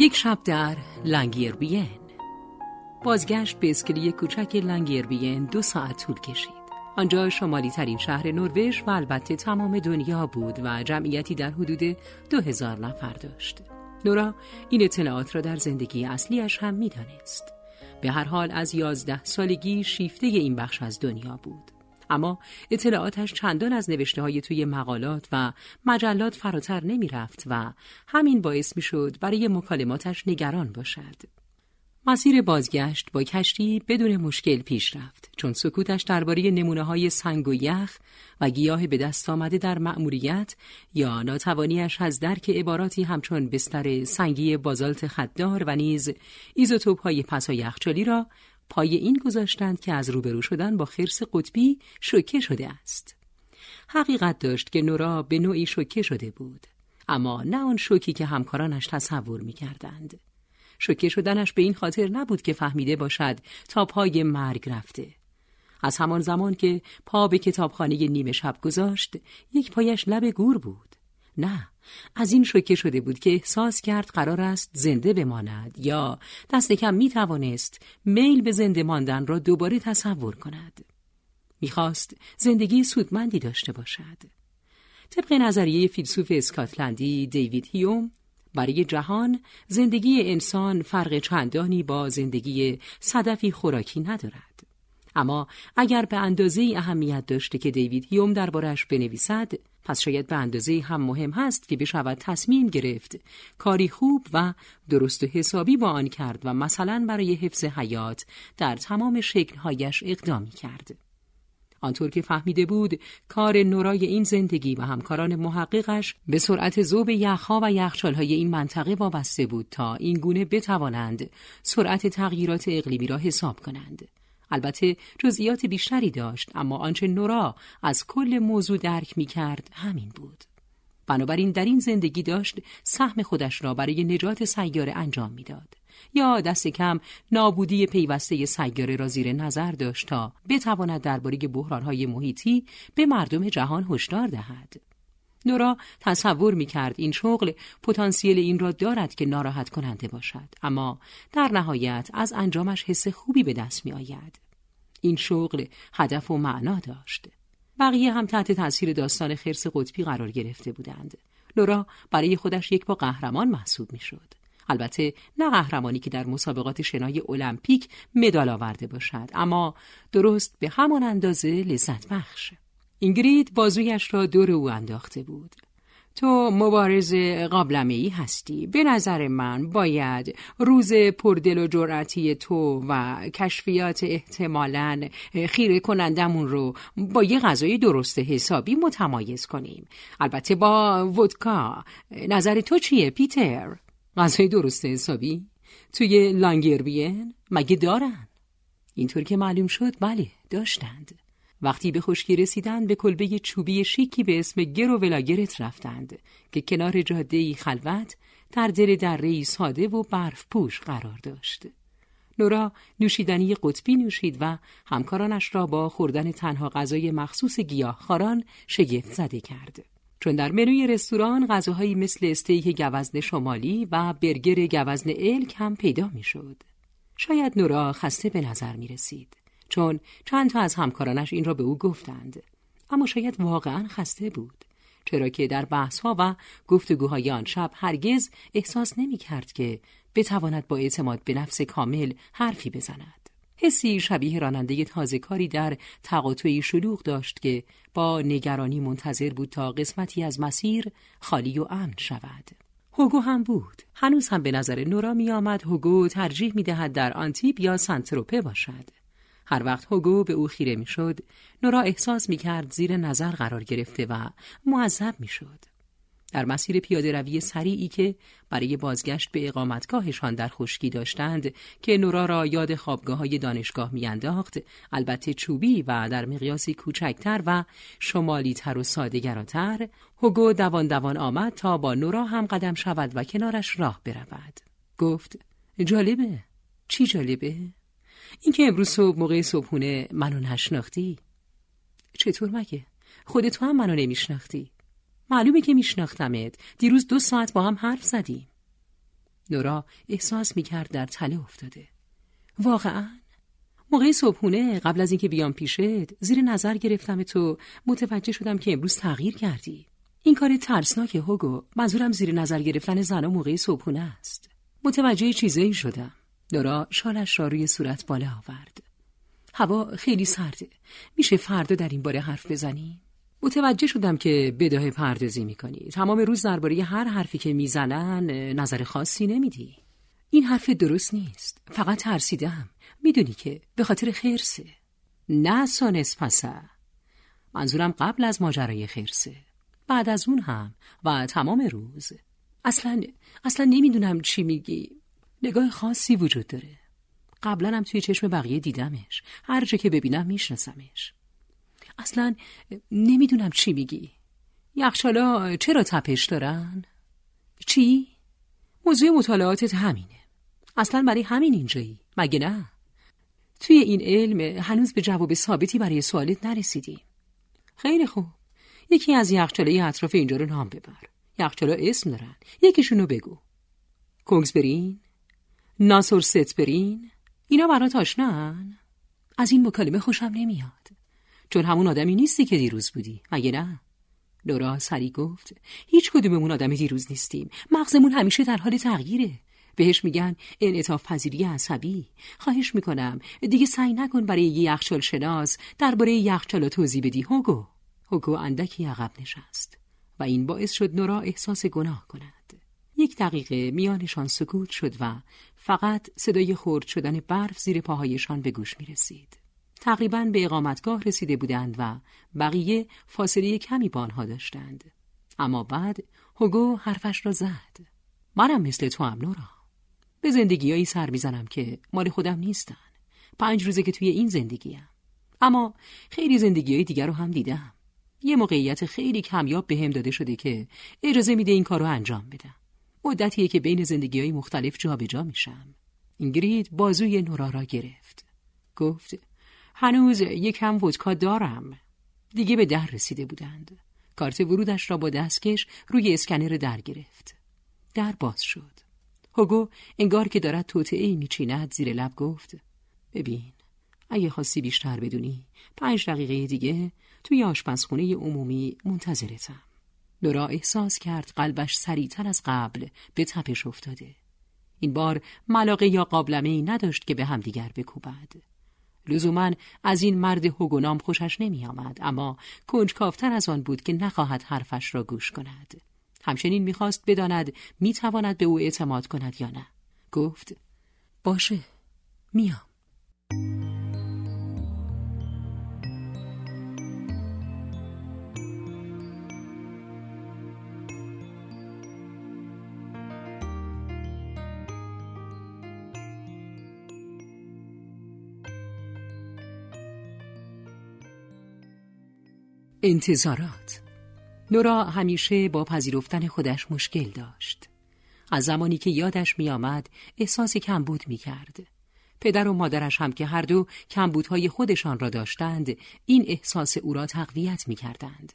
یک شب در لنگیربین بازگشت به اسکلی کوچک لنگیربین دو ساعت طول کشید آنجا شمالی ترین شهر نروژ و البته تمام دنیا بود و جمعیتی در حدود دو هزار نفر داشت نورا این اطلاعات را در زندگی اصلیش هم می‌دانست. به هر حال از یازده سالگی شیفته این بخش از دنیا بود. اما اطلاعاتش چندان از نوشته های توی مقالات و مجلات فراتر نمی رفت و همین باعث می شد برای مکالماتش نگران باشد. مسیر بازگشت با کشتی بدون مشکل پیش رفت چون سکوتش درباره نمونه های سنگ و یخ و گیاه به دست آمده در مأموریت یا ناتوانیش از درک عباراتی همچون بستر سنگی بازالت خددار و نیز ایزوتوپ های پسا یخچالی را پای این گذاشتند که از روبرو شدن با خرس قطبی شوکه شده است. حقیقت داشت که نورا به نوعی شوکه شده بود اما نه آن شوکی که همکارانش تصور می کردند. شوکه شدنش به این خاطر نبود که فهمیده باشد تا پای مرگ رفته. از همان زمان که پا به کتابخانه نیمه شب گذاشت یک پایش لب گور بود. نه از این شوکه شده بود که احساس کرد قرار است زنده بماند یا دست کم می توانست میل به زنده ماندن را دوباره تصور کند. می‌خواست زندگی سودمندی داشته باشد. طبق نظریه فیلسوف اسکاتلندی دیوید هیوم برای جهان زندگی انسان فرق چندانی با زندگی صدفی خوراکی ندارد. اما اگر به اندازه اهمیت داشته که دیوید هیوم دربارش بنویسد پس شاید به اندازه هم مهم هست که بشود تصمیم گرفت کاری خوب و درست و حسابی با آن کرد و مثلا برای حفظ حیات در تمام شکلهایش اقدامی کرد. آنطور که فهمیده بود کار نورای این زندگی و همکاران محققش به سرعت زوب یخها و یخچالهای این منطقه وابسته بود تا این گونه بتوانند سرعت تغییرات اقلیمی را حساب کنند. البته جزئیات بیشتری داشت اما آنچه نورا از کل موضوع درک می کرد همین بود. بنابراین در این زندگی داشت سهم خودش را برای نجات سیاره انجام می‌داد. یا دست کم نابودی پیوسته سیاره را زیر نظر داشت تا بتواند درباره بحرانهای محیطی به مردم جهان هشدار دهد. نورا تصور می کرد این شغل پتانسیل این را دارد که ناراحت کننده باشد اما در نهایت از انجامش حس خوبی به دست می آید. این شغل هدف و معنا داشت. بقیه هم تحت تاثیر داستان خرس قطبی قرار گرفته بودند. لورا برای خودش یک با قهرمان محسوب می شد. البته نه قهرمانی که در مسابقات شنای المپیک مدال آورده باشد اما درست به همان اندازه لذت بخش اینگرید بازویش را دور او انداخته بود تو مبارز قابلمه ای هستی به نظر من باید روز پردل و جرأتی تو و کشفیات احتمالا خیره کنندمون رو با یه غذای درست حسابی متمایز کنیم البته با ودکا نظر تو چیه پیتر؟ غذای درست حسابی؟ توی لانگربین؟ مگه دارن؟ اینطور که معلوم شد بله داشتند وقتی به خشکی رسیدند به کلبه چوبی شیکی به اسم گر و ولاگرت رفتند که کنار جاده خلوت در دل دره ساده و برف پوش قرار داشت. نورا نوشیدنی قطبی نوشید و همکارانش را با خوردن تنها غذای مخصوص خاران شگفت زده کرد. چون در منوی رستوران غذاهایی مثل استیک گوزن شمالی و برگر گوزن الک هم پیدا می‌شد. شاید نورا خسته به نظر می رسید. چون چند تا از همکارانش این را به او گفتند. اما شاید واقعا خسته بود. چرا که در بحثها و گفتگوهای آن شب هرگز احساس نمی کرد که بتواند با اعتماد به نفس کامل حرفی بزند. حسی شبیه راننده تازه کاری در تقاطعی شلوغ داشت که با نگرانی منتظر بود تا قسمتی از مسیر خالی و امن شود. هوگو هم بود. هنوز هم به نظر نورا می آمد هوگو ترجیح می دهد در آنتیب یا سنتروپه باشد. هر وقت هوگو به او خیره می‌شد نورا احساس می کرد زیر نظر قرار گرفته و معذب می‌شد. در مسیر پیاده روی سریعی که برای بازگشت به اقامتگاهشان در خشکی داشتند که نورا را یاد خوابگاه های دانشگاه میانداخت البته چوبی و در مقیاسی کوچکتر و شمالی تر و سادگراتر هوگو دوان دوان آمد تا با نورا هم قدم شود و کنارش راه برود. گفت جالبه. چی جالبه؟ اینکه امروز صبح موقع صبحونه منو نشناختی؟ چطور مگه؟ خودت تو هم منو نمیشناختی. معلومه که میشناختمت. دیروز دو ساعت با هم حرف زدیم. نورا احساس می‌کرد در تله افتاده. واقعا؟ موقع صبحونه قبل از اینکه بیام پیشت زیر نظر گرفتم تو متوجه شدم که امروز تغییر کردی. این کار ترسناک هوگو منظورم زیر نظر گرفتن زن موقع صبحونه است. متوجه چیزایی شدم. نورا شالش را روی صورت بالا آورد. هوا خیلی سرده میشه فردا در این باره حرف بزنیم متوجه شدم که بداه پردازی می‌کنی. تمام روز درباره هر حرفی که می‌زنن نظر خاصی نمیدی. این حرف درست نیست. فقط ترسیدم. می‌دونی که به خاطر خرسه. نه سانس پسه منظورم قبل از ماجرای خرسه. بعد از اون هم و تمام روز. اصلا اصلا نمی‌دونم چی میگی. نگاه خاصی وجود داره. قبلا هم توی چشم بقیه دیدمش. هر جا که ببینم میشناسمش. اصلا نمی‌دونم چی میگی. یخچالا چرا تپش دارن؟ چی؟ موضوع مطالعاتت همینه. اصلا برای همین اینجایی. مگه نه؟ توی این علم هنوز به جواب ثابتی برای سوالت نرسیدیم. خیلی خوب. یکی از یخچالای اطراف اینجا رو نام ببر. یخچالا اسم دارن. یکیشونو بگو. کنگزبرین ناسور ستبرین؟ اینا برات آشنان؟ از این مکالمه خوشم نمیاد. چون همون آدمی نیستی که دیروز بودی مگه نه؟ لورا سری گفت. هیچ کدوممون آدم دیروز نیستیم. مغزمون همیشه در حال تغییره. بهش میگن انعطاف پذیری عصبی. خواهش می‌کنم دیگه سعی نکن برای یه یخچال شناس درباره یخچال توضیح بدی هوگو. هوگو اندکی عقب نشست و این باعث شد نورا احساس گناه کند. یک دقیقه میانشان سکوت شد و فقط صدای خورد شدن برف زیر پاهایشان به گوش می رسید. تقریبا به اقامتگاه رسیده بودند و بقیه فاصله کمی با آنها داشتند. اما بعد هوگو حرفش را زد. منم مثل تو هم نورا. به زندگیایی سر می‌زنم که مال خودم نیستن. پنج روزه که توی این زندگیم. اما خیلی زندگی های دیگر رو هم دیدم. یه موقعیت خیلی کمیاب به هم داده شده که اجازه میده این کار رو انجام بدم. مدتیه که بین زندگی های مختلف جابجا جا میشم. اینگرید بازوی نورا را گرفت. گفت هنوز یکم ودکا دارم. دیگه به در رسیده بودند. کارت ورودش را با دستکش روی اسکنر در گرفت. در باز شد. هوگو انگار که دارد توطعه میچیند زیر لب گفت ببین اگه خواستی بیشتر بدونی پنج دقیقه دیگه توی آشپزخونه عمومی منتظرتم. لورا احساس کرد قلبش سریعتر از قبل به تپش افتاده. این بار ملاقه یا قابلمه ای نداشت که به همدیگر بکوبد. لزوما از این مرد هوگونام خوشش نمی آمد اما کنجکافتر از آن بود که نخواهد حرفش را گوش کند. همچنین می‌خواست بداند می‌تواند به او اعتماد کند یا نه. گفت باشه میام. انتظارات نورا همیشه با پذیرفتن خودش مشکل داشت. از زمانی که یادش می آمد احساس کمبود می کرد. پدر و مادرش هم که هر دو کمبودهای خودشان را داشتند این احساس او را تقویت می کردند.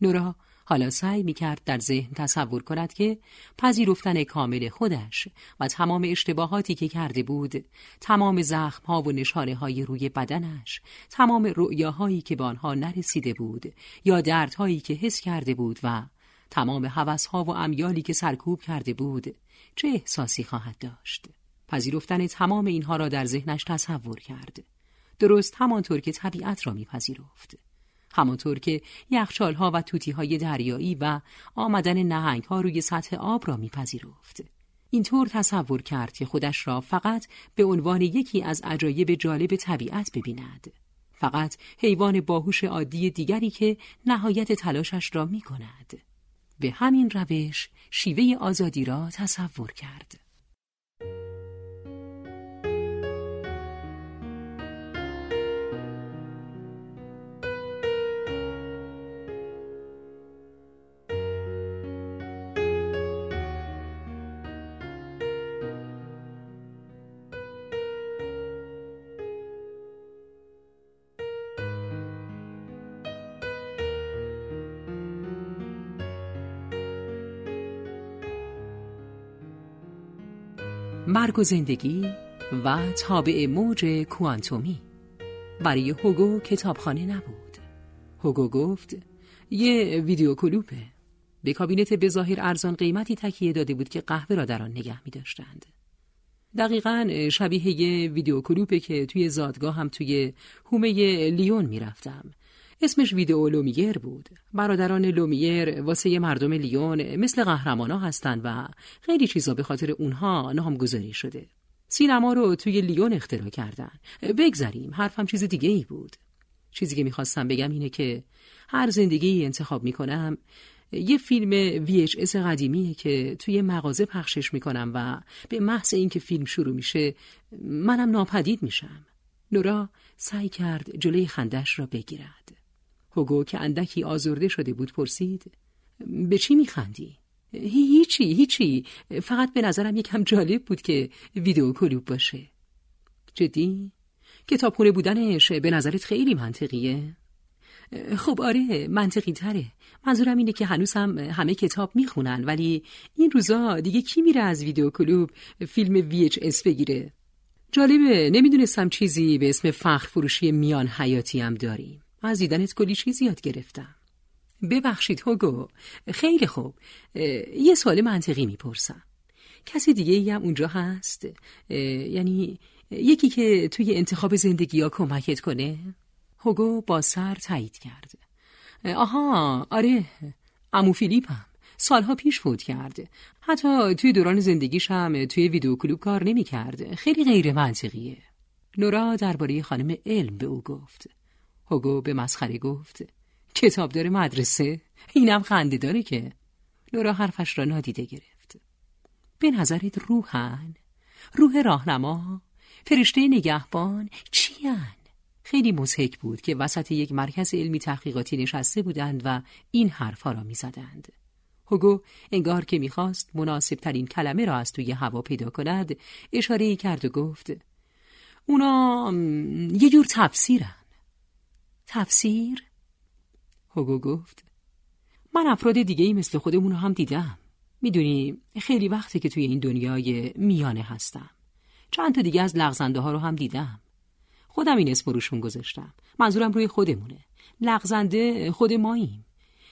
نورا حالا سعی می کرد در ذهن تصور کند که پذیرفتن کامل خودش و تمام اشتباهاتی که کرده بود تمام زخمها و نشانه های روی بدنش تمام رؤیاهایی که به آنها نرسیده بود یا دردهایی که حس کرده بود و تمام هوسها و امیالی که سرکوب کرده بود چه احساسی خواهد داشت؟ پذیرفتن تمام اینها را در ذهنش تصور کرد. درست همانطور که طبیعت را میپذیرفت. همانطور که یخچالها و های دریایی و آمدن نهنگها روی سطح آب را میپذیرفت. اینطور تصور کرد که خودش را فقط به عنوان یکی از عجایب جالب طبیعت ببیند. فقط حیوان باهوش عادی دیگری که نهایت تلاشش را می کند. به همین روش شیوه آزادی را تصور کرد. مرگ و زندگی و تابع موج کوانتومی. برای هوگو کتابخانه نبود. هوگو گفت یه ویدیو کلوپه. به کابینت به ظاهر ارزان قیمتی تکیه داده بود که قهوه را در آن نگه می داشتند. دقیقا شبیه یه ویدیو کلوپه که توی زادگاهم توی حومه لیون می‌رفتم اسمش ویدئو لومیر بود. برادران لومیر واسه مردم لیون مثل قهرمانا هستند و خیلی چیزا به خاطر اونها نامگذاری شده. سینما رو توی لیون اختراع کردن. بگذریم حرفم چیز دیگه ای بود. چیزی که می‌خواستم بگم اینه که هر زندگی انتخاب می‌کنم یه فیلم VHS قدیمیه که توی مغازه پخشش می‌کنم و به محض اینکه فیلم شروع میشه منم ناپدید میشم. نورا سعی کرد جلوی خندش را بگیرد. هوگو که اندکی آزرده شده بود پرسید به چی میخندی؟ هیچی هیچی فقط به نظرم یکم جالب بود که ویدیو کلوب باشه جدی؟ کتابخونه بودنش به نظرت خیلی منطقیه؟ خب آره منطقی تره منظورم اینه که هنوز هم همه کتاب می‌خونن ولی این روزا دیگه کی میره از ویدیو کلوب فیلم VHS بگیره جالبه نمی‌دونستم چیزی به اسم فخر فروشی میان حیاتی هم داریم از دیدنت کلی چیزی یاد گرفتم. ببخشید هوگو. خیلی خوب. یه سوال منطقی می‌پرسم. کسی دیگه ای هم اونجا هست؟ یعنی یکی که توی انتخاب زندگی ها کمکت کنه؟ هوگو با سر تایید کرد. آها آره امو فیلیپ هم. سالها پیش فوت کرد. حتی توی دوران زندگیش هم توی ویدیو کلوب کار نمی کرد خیلی غیر منطقیه. نورا درباره خانم علم به او گفت. هوگو به مسخره گفت. کتابدار مدرسه. اینم خنده داره که. نورا حرفش را نادیده گرفت. به نظرت روحن؟ روح راهنما؟ فرشته نگهبان؟ چیان؟ خیلی مزهک بود که وسط یک مرکز علمی تحقیقاتی نشسته بودند و این حرفها را می‌زدند. هوگو انگار که می‌خواست مناسب ترین کلمه را از توی هوا پیدا کند اشاره کرد و گفت اونا یه جور تفسیرن. تفسیر؟ هوگو گفت من افراد دیگه ای مثل خودمون رو هم دیدم. می‌دونی خیلی وقته که توی این دنیای میانه هستم. چند تا دیگه از لغزنده ها رو هم دیدم. خودم این اسم روشون گذاشتم. منظورم روی خودمونه. لغزنده خود ماییم.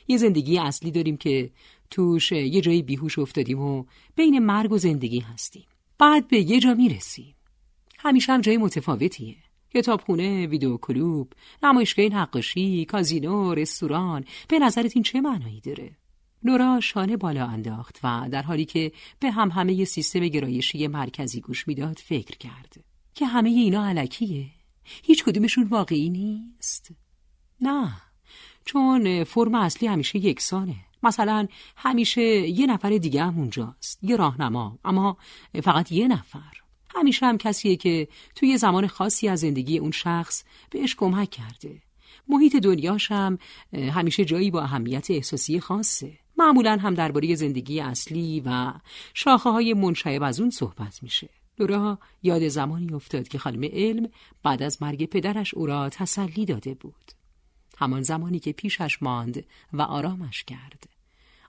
یه زندگی اصلی داریم که توش یه جایی بیهوش افتادیم و بین مرگ و زندگی هستیم. بعد به یه جا می‌رسیم. همیشه هم جای متفاوتیه. کتابخونه، ویدیو کلوب، نمایشگاه نقاشی، کازینو، رستوران. به نظرت این چه معنایی داره؟ نورا شانه بالا انداخت و در حالی که به هم همه سیستم گرایشی مرکزی گوش می‌داد فکر کرد. که همه اینا علکیه؟ هیچ کدومشون واقعی نیست؟ نه. چون فرم اصلی همیشه یکسانه مثلا همیشه یه نفر دیگه هم اونجاست. یه راهنما. اما فقط یه نفر. همیشه هم کسیه که توی زمان خاصی از زندگی اون شخص بهش کمک کرده. محیط دنیاش هم همیشه جایی با اهمیت احساسی خاصه. معمولا هم درباره زندگی اصلی و شاخه های منشعب از اون صحبت میشه. لورا یاد زمانی افتاد که خانم علم بعد از مرگ پدرش او را تسلی داده بود. همان زمانی که پیشش ماند و آرامش کرد.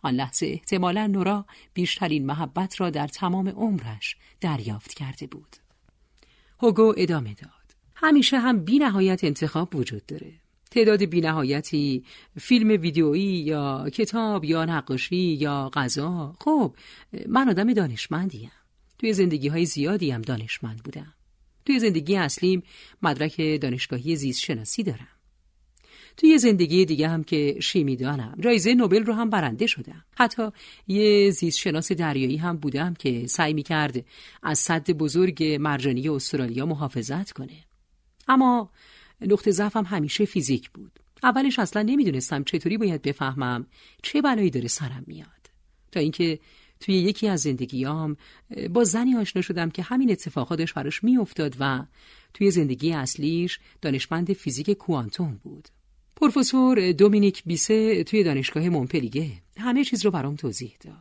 آن لحظه احتمالا نورا بیشترین محبت را در تمام عمرش دریافت کرده بود. هوگو ادامه داد. همیشه هم بی نهایت انتخاب وجود داره. تعداد بینهایتی فیلم ویدیویی یا کتاب یا نقاشی یا غذا خب من آدم دانشمندیم. توی زندگی های زیادی هم دانشمند بودم. توی زندگی اصلیم مدرک دانشگاهی زیست شناسی دارم. توی زندگی دیگه هم که شیمی دانم جایزه نوبل رو هم برنده شدم. حتی یه زیست شناس دریایی هم بودم که سعی می کرد از صد بزرگ مرجانی استرالیا محافظت کنه. اما نقطه ضعفم همیشه فیزیک بود. اولش اصلا نمی‌دونستم چطوری باید بفهمم چه بلایی داره سرم میاد. تا اینکه توی یکی از زندگیام با زنی آشنا شدم که همین اتفاقات داشت براش میافتاد و توی زندگی اصلیش دانشمند فیزیک کوانتوم بود. پروفسور دومینیک بیسه توی دانشگاه مونپلیگه همه چیز رو برام توضیح داد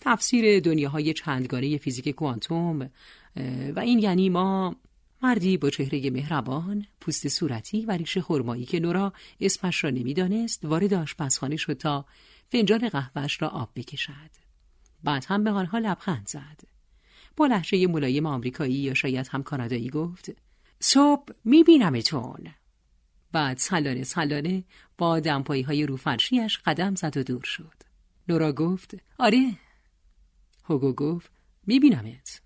تفسیر دنیاهای چندگانه فیزیک کوانتوم و این یعنی ما مردی با چهره مهربان، پوست صورتی و ریش خرمایی که نورا اسمش را نمی‌دانست وارد آشپزخانه شد تا فنجان قهوهش را آب بکشد. بعد هم به آنها لبخند زد. با لحجه ملایم آمریکایی یا شاید هم کانادایی گفت صبح میبینمتون بعد سلانه سلانه با دمپایی های روفرشیش قدم زد و دور شد. نورا گفت آره. هوگو گفت میبینمت.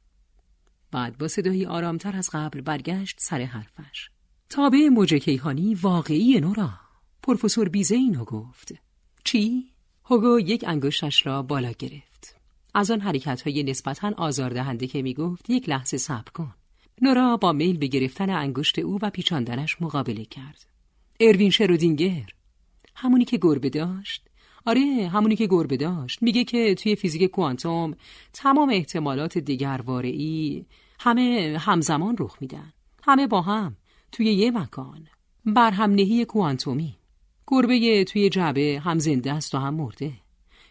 بعد با صدایی آرامتر از قبل برگشت سر حرفش. تابع موج کیهانی واقعی نورا. پروفسور بیزه اینو گفت. چی؟ هوگو یک انگشتش را بالا گرفت. از آن حرکت های نسبتا آزاردهنده که می گفت یک لحظه صبر کن. نورا با میل به گرفتن انگشت او و پیچاندنش مقابله کرد. اروین شرودینگر. همونی که گربه داشت. آره همونی که گربه داشت. میگه که توی فیزیک کوانتوم تمام احتمالات ای همه همزمان رخ میدن. همه با هم توی یه مکان بر هم نهی کوانتومی. گربه توی جعبه هم زنده است و هم مرده.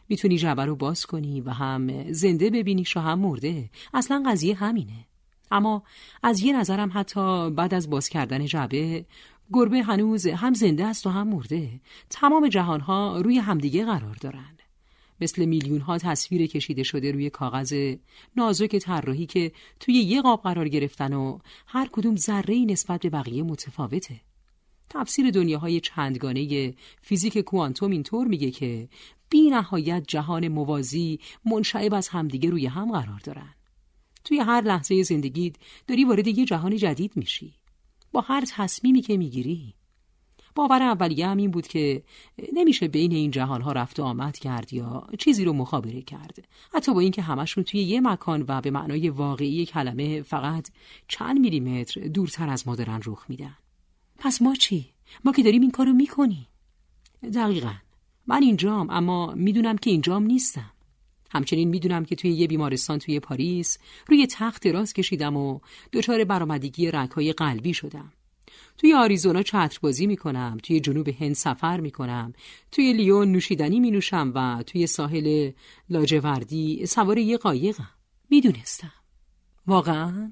می‌تونی جعبه رو باز کنی و هم زنده ببینیش و هم مرده. اصلا قضیه همینه. اما از یه نظرم حتی بعد از باز کردن جعبه گربه هنوز هم زنده است و هم مرده. تمام جهانها روی همدیگه قرار دارن. مثل میلیون ها تصویر کشیده شده روی کاغذ. نازک طراحی که توی یه قاب قرار گرفتن و هر کدوم ذره نسبت به بقیه متفاوته. تفسیر دنیاهای چندگانه فیزیک کوانتوم اینطور میگه که بی نهایت جهان موازی منشعب از همدیگه روی هم قرار دارن. توی هر لحظه زندگیت داری وارد یه جهان جدید میشی. با هر تصمیمی که می‌گیری. باور اولیه هم این بود که نمیشه بین این جهانها رفت و آمد کرد یا چیزی رو مخابره کرد. حتی با اینکه همشون توی یه مکان و به معنای واقعی کلمه فقط چند میلیمتر دورتر از ما دارن رخ میدن. پس ما چی؟ ما که داریم این کارو می‌کنیم. دقیقا. من اینجام اما می‌دونم که اینجام نیستم. همچنین می‌دونم که توی یه بیمارستان توی پاریس روی تخت دراز کشیدم و دچار برآمدگی رگهای قلبی شدم. توی آریزونا چتر بازی می‌کنم توی جنوب هند سفر می‌کنم توی لیون نوشیدنی مینوشم و توی ساحل لاجوردی سوار یه قایقم. می‌دونستم. واقعا؟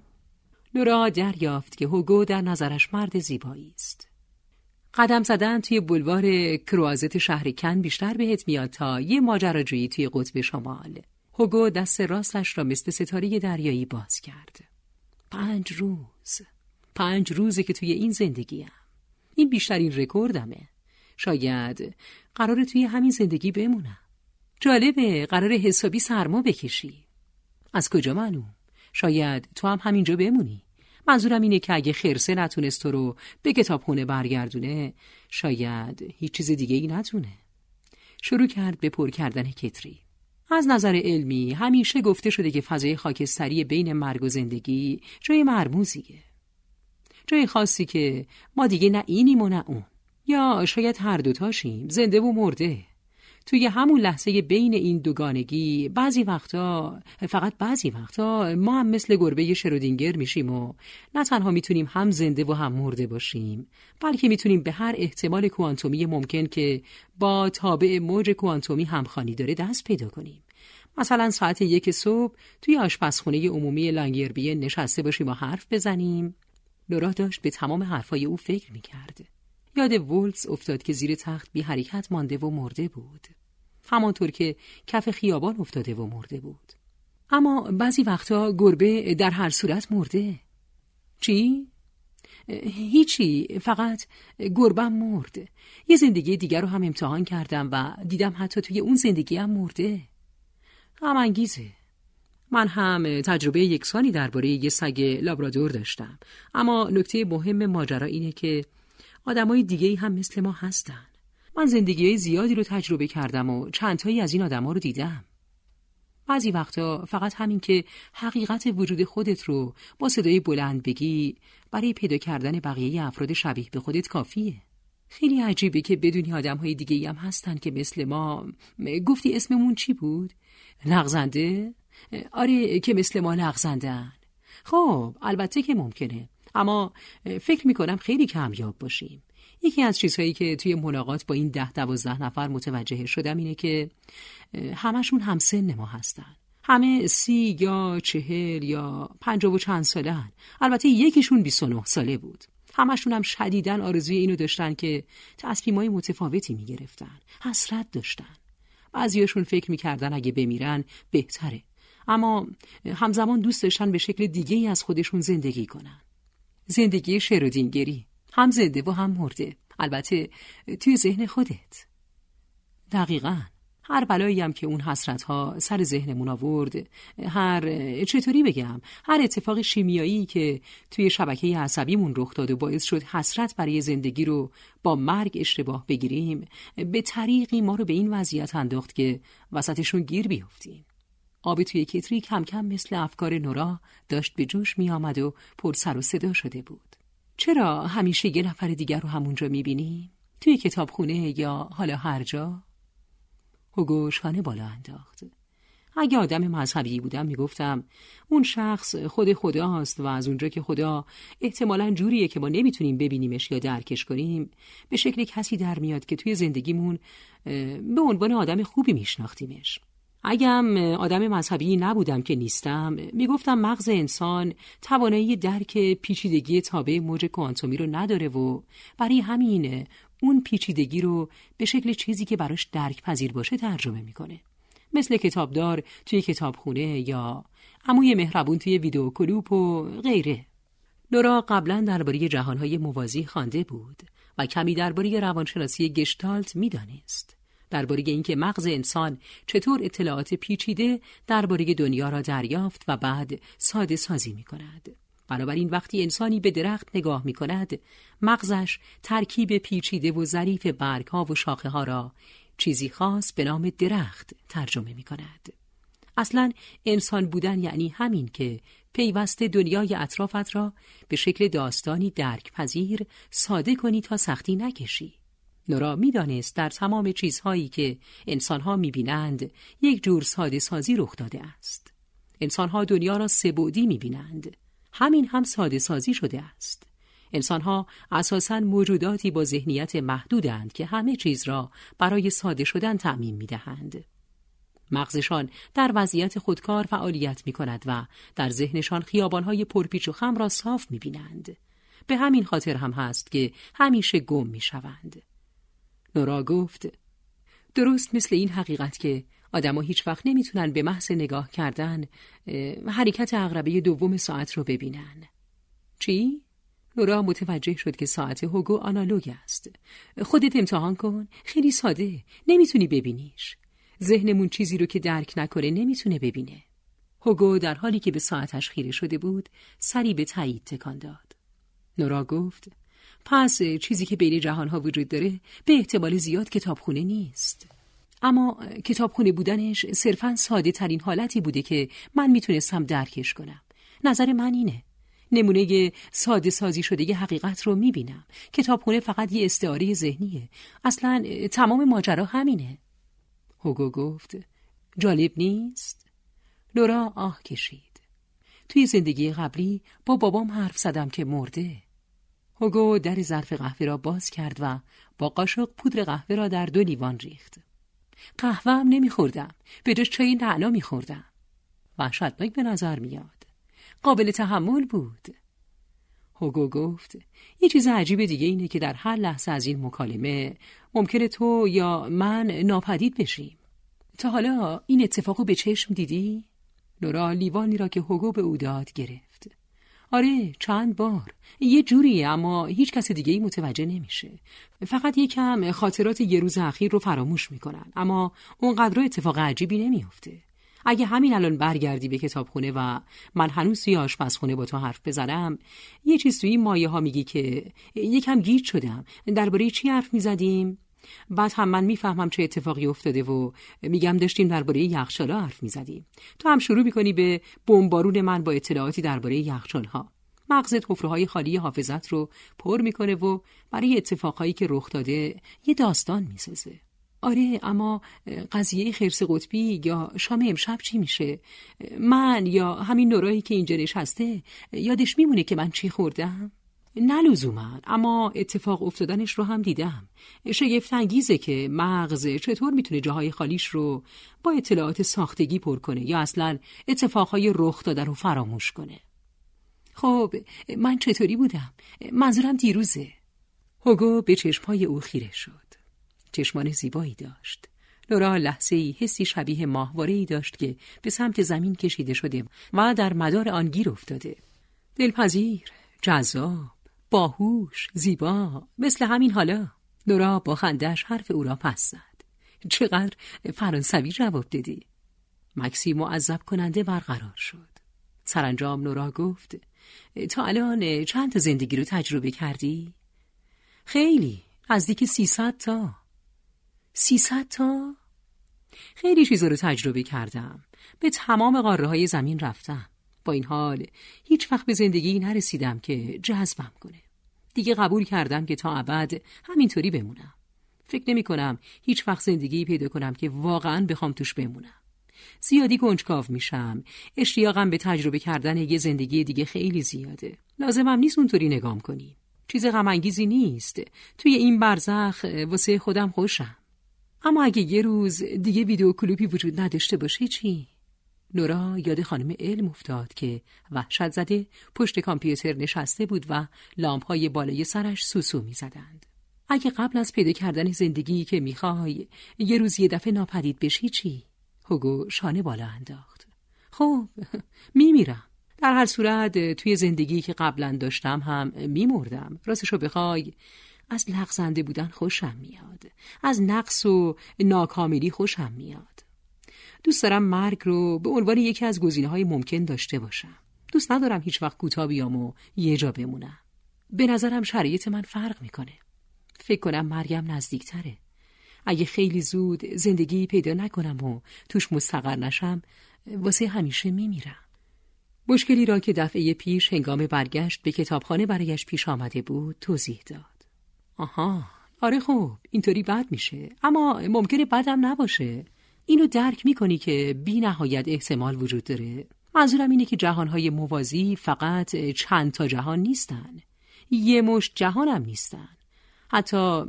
نورا دریافت که هوگو در نظرش مرد زیبایی است. قدم زدن توی بلوار کروازت شهر کن بیشتر بهت میاد تا یه ماجراجویی توی قطب شمال. هوگو دست راستش را مثل ستاره دریایی باز کرد. پنج روز. پنج روزه که توی این زندگیم. این بیشترین رکوردمه. شاید قرار توی همین زندگی بمونم. جالبه قرار حسابی سرما بکشی. از کجا معلوم؟ شاید تو هم همینجا بمونی. منظورم اینه که اگه خرسه نتونست تو رو به کتابخونه برگردونه شاید هیچ چیز دیگه ای نتونه. شروع کرد به پر کردن کتری. از نظر علمی همیشه گفته شده که فضای خاکستری بین مرگ و زندگی جای مرموزیه. جای خاصی که ما دیگه نه اینیم و نه اون. یا شاید هر دوتاشیم زنده و مرده. توی همون لحظه بین این دوگانگی بعضی وقتا فقط بعضی وقتا ما هم مثل گربه شرودینگر میشیم و نه تنها می‌تونیم هم زنده و هم مرده باشیم بلکه می‌تونیم به هر احتمال کوانتومی ممکن که با تابع موج کوانتومی همخوانی داره دست پیدا کنیم. مثلا ساعت یک صبح توی آشپزخونه عمومی لانگیربیه نشسته باشیم و حرف بزنیم. لورا داشت به تمام حرفای او فکر می‌کرد. یاد وولز افتاد که زیر تخت بی حرکت مانده و مرده بود. همانطور که کف خیابان افتاده و مرده بود. اما بعضی وقتا گربه در هر صورت مرده. چی؟ هیچی فقط گربم مرد. یه زندگی دیگر رو هم امتحان کردم و دیدم حتی توی اون زندگی هم مرده. هم انگیزه. من هم تجربه یکسانی درباره یه سگ لابرادور داشتم. اما نکته مهم ماجرا اینه که آدمای دیگه هم مثل ما هستن. من زندگی زیادی رو تجربه کردم و چندتایی از این آدما رو دیدم. بعضی وقتا فقط همین که حقیقت وجود خودت رو با صدای بلند بگی برای پیدا کردن بقیه افراد شبیه به خودت کافیه. خیلی عجیبه که بدونی آدم های دیگه هم هستن که مثل ما. گفتی اسممون چی بود؟ لغزنده؟ آره که مثل ما لغزندن. خب البته که ممکنه. اما فکر می‌کنم خیلی کمیاب باشیم. یکی از چیزهایی که توی ملاقات با این ده دوازده نفر متوجه شدم اینه که همشون هم سن ما هستن. همه سی یا چهل یا پنجاه و چند سالن البته یکیشون 29 ساله بود. همشون هم شدیدن آرزوی اینو داشتن که تصمیمای متفاوتی می‌گرفتن. حسرت داشتن. بعضیاشون فکر می‌کردن اگه بمیرن بهتره. اما همزمان دوست داشتن به شکل دیگه ای از خودشون زندگی کنن. زندگی شرودینگری. هم زنده و هم مرده. البته توی ذهن خودت. دقیقا. هر بلایی هم که اون حسرت ها سر ذهنمون آورد هر چطوری بگم هر اتفاق شیمیایی که توی شبکه عصبیمون رخ داد و باعث شد حسرت برای زندگی رو با مرگ اشتباه بگیریم به طریقی ما رو به این وضعیت انداخت که وسطشون گیر بیفتیم. آب توی کتری کم کم مثل افکار نورا داشت به جوش می آمد و پر سر و صدا شده بود چرا همیشه یه نفر دیگر رو همونجا می بینیم؟ توی کتابخونه یا حالا هر جا؟ هوگو شانه بالا انداخت اگه آدم مذهبی بودم می‌گفتم اون شخص خود خداست و از اونجا که خدا احتمالا جوریه که ما نمی‌تونیم ببینیمش یا درکش کنیم به شکل کسی در میاد که توی زندگیمون به عنوان آدم خوبی میشناختیمش اگم آدم مذهبی نبودم که نیستم می‌گفتم مغز انسان توانایی درک پیچیدگی تابع موج کوانتومی رو نداره و برای همین اون پیچیدگی رو به شکل چیزی که براش درک پذیر باشه ترجمه می‌کنه. مثل کتابدار توی کتابخونه یا عموی مهربون توی ویدیو کلوپ و غیره. نورا قبلا درباره جهانهای موازی خوانده بود و کمی درباره روانشناسی گشتالت می‌دانست. درباره اینکه مغز انسان چطور اطلاعات پیچیده درباره دنیا را دریافت و بعد ساده سازی می کند. بنابراین وقتی انسانی به درخت نگاه می کند مغزش ترکیب پیچیده و ظریف برگ ها و شاخه ها را چیزی خاص به نام درخت ترجمه می کند. اصلا انسان بودن یعنی همین که پیوسته دنیای اطرافت را به شکل داستانی درک پذیر ساده کنی تا سختی نکشی. نورا می‌دانست در تمام چیزهایی که انسانها می‌بینند یک جور ساده سازی رخ داده است. انسانها دنیا را سبودی می‌بینند. همین هم ساده سازی شده است. انسانها اساساً موجوداتی با ذهنیت محدودند که همه چیز را برای ساده شدن تعمین می‌دهند. مغزشان در وضعیت خودکار فعالیت می کند و در ذهنشان خیابانهای پرپیچ و خم را صاف می بینند. به همین خاطر هم هست که همیشه گم می شوند. نورا گفت درست مثل این حقیقت که آدما هیچ وقت نمی‌تونن به محض نگاه کردن حرکت اغربه دوم ساعت رو ببینن. چی؟ نورا متوجه شد که ساعت هوگو آنالوگ است. خودت امتحان کن. خیلی ساده. نمی‌تونی ببینیش. ذهنمون چیزی رو که درک نکنه نمی‌تونه ببینه. هوگو در حالی که به ساعتش خیره شده بود سری به تایید تکان داد. نورا گفت پس چیزی که بین جهانها وجود داره به احتمال زیاد کتابخونه نیست. اما کتابخونه بودنش صرفا ساده ترین حالتی بوده که من می‌تونستم درکش کنم. نظر من اینه. نمونه ساده سازی شده ی حقیقت رو می‌بینم. کتابخونه فقط یه استعاره ذهنیه. اصلا تمام ماجرا همینه. هوگو گفت جالب نیست؟ لورا آه کشید. توی زندگی قبلی با بابام حرف زدم که مرده. هوگو در ظرف قهوه را باز کرد و با قاشق پودر قهوه را در دو لیوان ریخت. قهوه هم نمیخوردم. به جاش چای نعنا میخوردم. وحشتناک به نظر میاد. قابل تحمل بود. هوگو گفت یه چیز عجیب دیگه اینه که در هر لحظه از این مکالمه ممکنه تو یا من ناپدید بشیم. تا حالا این اتفاقو به چشم دیدی؟ نورا لیوانی را که هوگو به او داد گرفت. آره چند بار. یه جوریه اما هیچ کس دیگه ای متوجه نمیشه. فقط یکم خاطرات یه روز اخیر رو فراموش می‌کنن اما اونقدر اتفاق عجیبی نمیافته. اگه همین الان برگردی به کتابخونه و من هنوز توی آشپزخونه با تو حرف بزنم یه چیز توی این مایه ها میگی که یکم گیج شدم. درباره چی حرف می‌زدیم؟ بعد هم من می‌فهمم چه اتفاقی افتاده و میگم داشتیم درباره یخچالا حرف می‌زدیم. تو هم شروع می‌کنی به بمبارون من با اطلاعاتی درباره یخچالها مغزت حفره خالی حافظت رو پر می‌کنه و برای اتفاقهایی که رخ داده یه داستان می‌سازه. آره اما قضیه خرس قطبی یا شام امشب چی میشه؟ من یا همین نورایی که اینجا نشسته یادش میمونه که من چی خوردم؟ نه لزوما اما اتفاق افتادنش رو هم دیدم. شگفت انگیزه که مغز چطور می‌تونه جاهای خالیش رو با اطلاعات ساختگی پر کنه یا اصلا اتفاقهای رخ داده رو فراموش کنه. خب من چطوری بودم؟ منظورم دیروزه. هوگو به چشمهای او خیره شد. چشمان زیبایی داشت. لورا لحظه ای حسی شبیه ماهواره ای داشت که به سمت زمین کشیده شده و در مدار آن گیر افتاده. دلپذیر، جذاب، باهوش، زیبا، مثل همین حالا. لورا با خندش حرف او را پس زد. چقدر فرانسوی جواب دادی؟ مکسی معذب کننده برقرار شد. سرانجام نورا گفت تا الان چند زندگی رو تجربه کردی؟ خیلی نزدیک سیصد تا سیصد تا؟ خیلی چیزا رو تجربه کردم به تمام قاره های زمین رفتم با این حال هیچ وقت به زندگی نرسیدم که جذبم کنه. دیگه قبول کردم که تا ابد همینطوری بمونم. فکر نمی کنم هیچ وقت زندگی پیدا کنم که واقعا بخوام توش بمونم. زیادی گنجکاو میشم. اشتیاقم به تجربه کردن یه زندگی دیگه خیلی زیاده. لازمم نیست اونطوری نگام کنی. چیز غمانگیزی نیست. توی این برزخ واسه خودم خوشم. اما اگه یه روز دیگه ویدیو کلوپی وجود نداشته باشه چی؟ نورا یاد خانم علم افتاد که وحشت زده پشت کامپیوتر نشسته بود و لامپ های بالای سرش سوسو می زدند. اگه قبل از پیدا کردن زندگی که می‌خوای یه روز یه دفعه ناپدید بشی چی؟ هوگو شانه بالا انداخت. خب میمیرم. در هر صورت توی زندگی که قبلا داشتم هم میمردم. راستشو بخوای از لغزنده بودن خوشم میاد. از نقص و ناکاملی خوشم میاد. دوست دارم مرگ رو به عنوان یکی از گزینه های ممکن داشته باشم. دوست ندارم هیچ وقت کوتاه بیام و یه جا بمونم. به نظرم شرایط من فرق می‌کنه. فکر کنم مرگم نزدیکتره. اگه خیلی زود زندگی پیدا نکنم و توش مستقر نشم واسه همیشه میمیرم. مشکلی را که دفعه پیش هنگام برگشت به کتابخانه برایش پیش آمده بود توضیح داد. آها آره خب اینطوری بد میشه اما ممکنه بدم نباشه اینو درک می‌کنی که بی نهایت احتمال وجود داره. منظورم اینه که جهانهای موازی فقط چند تا جهان نیستن. یه مشت جهانم نیستن. حتی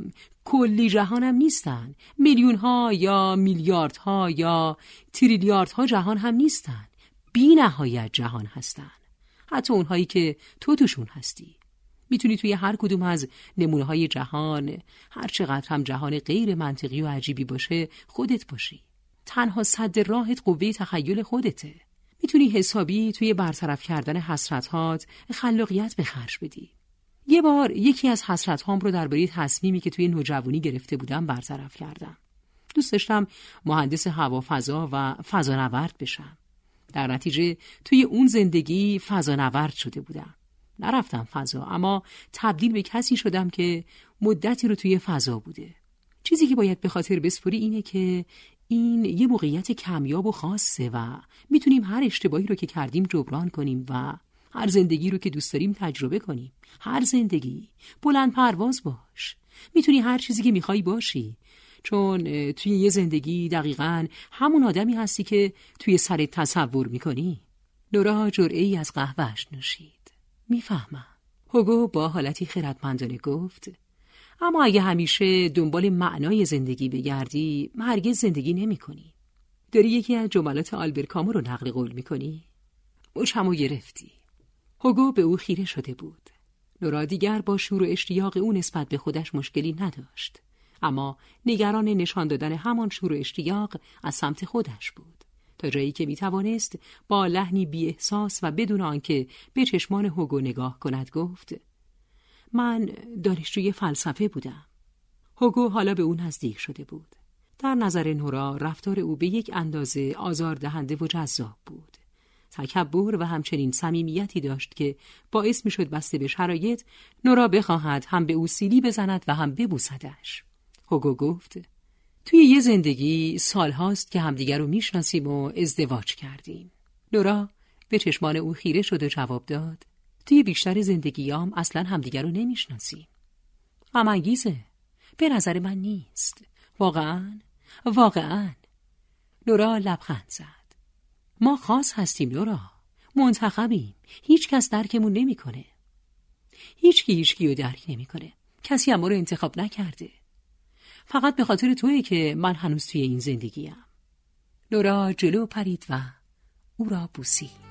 کلی جهانم نیستن. میلیون ها یا میلیاردها یا تریلیاردها جهان هم نیستن. بی نهایت جهان هستن. حتی اونهایی که تو توشون هستی. می‌تونی توی هر کدوم از نمونه های جهان هر چقدر هم جهان غیر منطقی و عجیبی باشه خودت باشی. تنها صد راهت قوه تخیل خودته می‌تونی حسابی توی برطرف کردن حسرتهات خلاقیت به خرج بدی یه بار یکی از حسرت هام رو درباره تصمیمی که توی نوجوانی گرفته بودم برطرف کردم. دوست داشتم مهندس هوافضا و فضانورد بشم. در نتیجه توی اون زندگی فضانورد شده بودم. نرفتم فضا اما تبدیل به کسی شدم که مدتی رو توی فضا بوده. چیزی که باید به خاطر بسپری اینه که این یه موقعیت کمیاب و خاصه و می‌تونیم هر اشتباهی رو که کردیم جبران کنیم و هر زندگی رو که دوست داریم تجربه کنیم. هر زندگی. بلند پرواز باش. می‌تونی هر چیزی که می‌خوای باشی. چون توی یه زندگی دقیقا همون آدمی هستی که توی سر تصور می‌کنی. نورا جرعه ای از قهوهش نوشید. می‌فهمم. هوگو با حالتی خردمندانه گفت اما اگه همیشه دنبال معنای زندگی بگردی هرگز زندگی نمی کنی. داری یکی از جملات آلبر کامو رو نقل قول می‌کنی؟ مچمو گرفتی هوگو به او خیره شده بود. نورا دیگر با شور و اشتیاق او نسبت به خودش مشکلی نداشت. اما نگران نشان دادن همان شور و اشتیاق از سمت خودش بود. تا جایی که می‌توانست با لحنی بی احساس و بدون آنکه به چشمان هوگو نگاه کند گفت من دانشجوی فلسفه بودم. هوگو حالا به او نزدیک شده بود. در نظر نورا رفتار او به یک اندازه آزاردهنده و جذاب بود. تکبر و همچنین صمیمیتی داشت که باعث می‌شد بسته به شرایط نورا بخواهد هم به او سیلی بزند و هم ببوسدش هوگو گفت توی یه زندگی سالهاست که همدیگر رو می‌شناسیم و ازدواج کردیم نورا به چشمان او خیره شد و جواب داد توی بیشتر زندگیام اصلا همدیگر رو نمی‌شناسیم غمانگیزه به نظر من نیست. واقعا. واقعا. نورا لبخند زد. ما خاص هستیم لورا. منتخبیم. هیچ کس درکمون نمی‌کنه. هیچ کی هیچ کیو درک نمی‌کنه. کسی هم رو انتخاب نکرده. فقط به خاطر تویی که من هنوز توی این زندگیم. لورا جلو پرید و او را بوسید.